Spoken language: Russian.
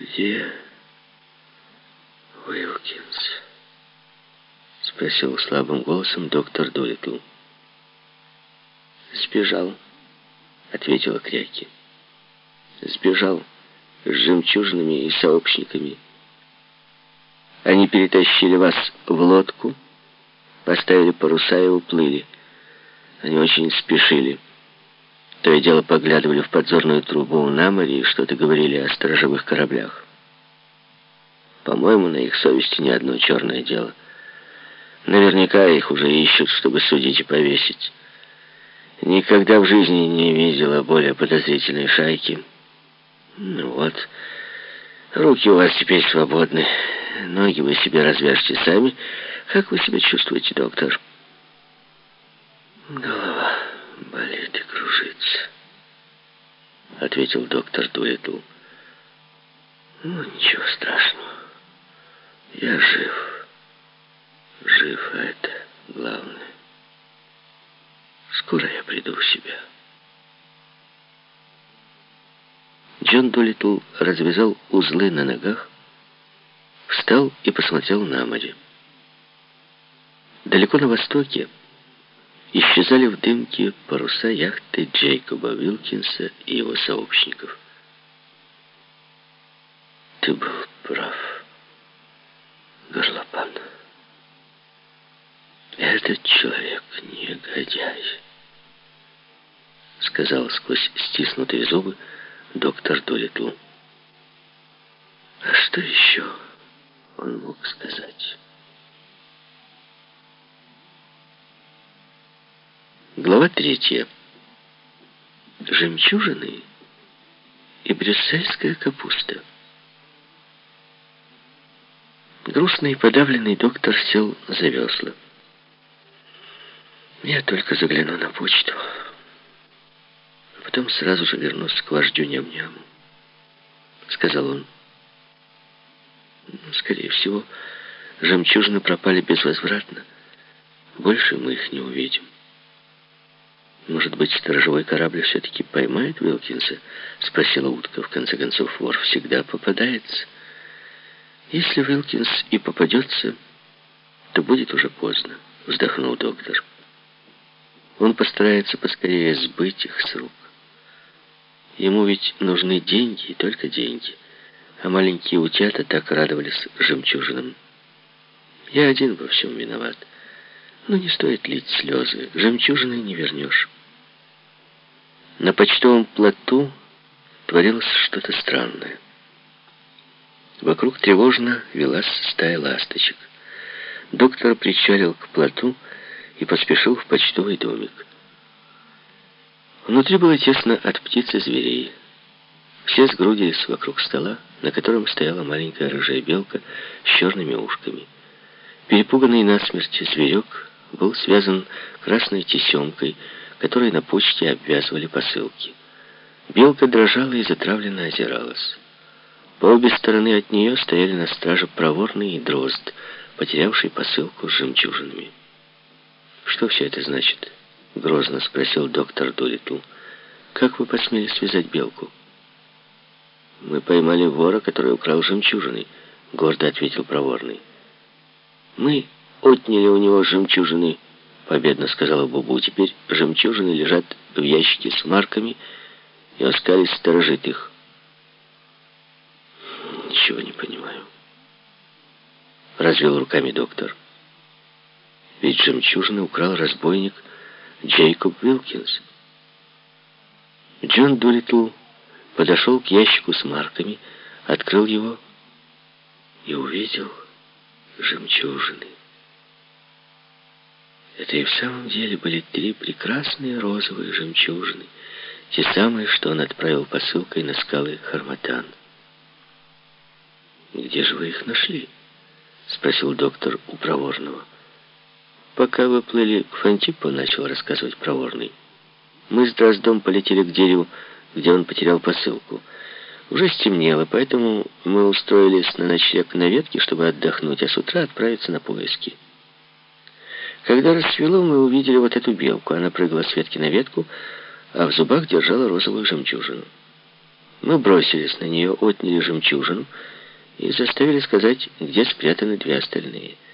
«Где Уилкинс?» — спросил слабым голосом доктор Долитл. «Сбежал», — ответила Кряки. «Сбежал с жемчужными и сообщниками. Они перетащили вас в лодку, поставили паруса и уплыли. Они очень спешили. То и дело поглядывали в подзорную трубу на море и что-то говорили о сторожевых кораблях. По-моему, на их совести ни одно черное дело. Наверняка их уже ищут, чтобы судить и повесить. Никогда в жизни не видела более подозрительной шайки. Ну вот, руки у вас теперь свободны. Ноги вы себе развяжьте сами. Как вы себя чувствуете, доктор? Голова ответил доктор Дуэтл. Ну, ничего страшного. Я жив. Жив, а это главное. Скоро я приду в себя. Джон Долитл развязал узлы на ногах, встал и посмотрел на море. Далеко на востоке исчезали в дымке паруса яхты Джейкоба Вилкинса и его сообщников. Ты был прав, горлопан. Этот человек негодяй, сказал сквозь стиснутые зубы доктор Долитл. А что еще он мог сказать? Глава третья. Жемчужины и брюссельская капуста. Грустный и подавленный доктор сел за весла. «Я только загляну на почту, а потом сразу же вернусь к вождю ням-няму», — сказал он. «Скорее всего, жемчужины пропали безвозвратно. Больше мы их не увидим». «Может быть, сторожевой корабль все-таки поймает Вилкинса?» — спросила утка. «В конце концов, вор всегда попадается. Если Вилкинс и попадется, то будет уже поздно», — вздохнул доктор. «Он постарается поскорее сбыть их с рук. Ему ведь нужны деньги и только деньги, а маленькие утята так радовались жемчужинам. Я один во всем виноват». Но не стоит лить слезы, жемчужины не вернешь. На почтовом плоту творилось что-то странное. Вокруг тревожно велась стая ласточек. Доктор причалил к плоту и поспешил в почтовый домик. Внутри было тесно от птиц и зверей. Все сгрудились вокруг стола, на котором стояла маленькая рыжая белка с черными ушками. Перепуганный насмерть зверек был связан красной тесемкой, которой на почте обвязывали посылки. Белка дрожала и затравленно озиралась. По обе стороны от нее стояли на страже проворный и дрозд, потерявший посылку с жемчужинами. «Что все это значит?» — грозно спросил доктор Дулитл. «Как вы посмели связать белку?» «Мы поймали вора, который украл жемчужины», — гордо ответил проворный. «Мы отняли у него жемчужины», победно сказала Бубу. Теперь жемчужины лежат в ящике с марками, и Оскалис сторожит их. Ничего не понимаю. Развел руками доктор. Ведь жемчужины украл разбойник Джейкоб Вилкинс. Джон Дулитл подошел к ящику с марками, открыл его и увидел жемчужины. Это и в самом деле были три прекрасные розовые жемчужины, те самые, что он отправил посылкой на скалы Харматан. «Где же вы их нашли?» — спросил доктор у проворного. «Пока вы плыли к Фантипу», — начал рассказывать проворный. «Мы с Дроздом полетели к дереву, где он потерял посылку. Уже стемнело, поэтому мы устроились на ночлег на ветке, чтобы отдохнуть, а с утра отправиться на поиски». Когда рассвело, мы увидели вот эту белку. Она прыгала с ветки на ветку, а в зубах держала розовую жемчужину. Мы бросились на нее, отняли жемчужину и заставили сказать, где спрятаны две остальные –